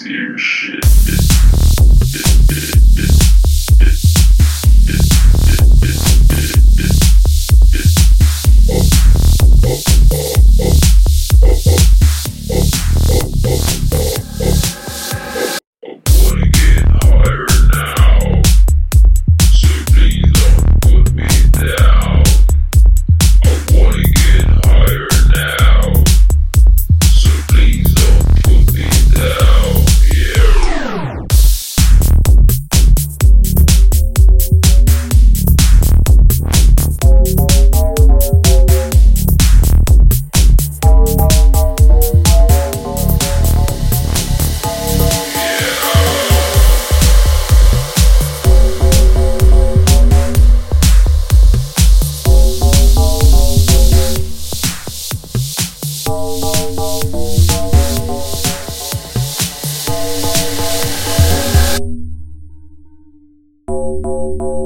Serious shit. Música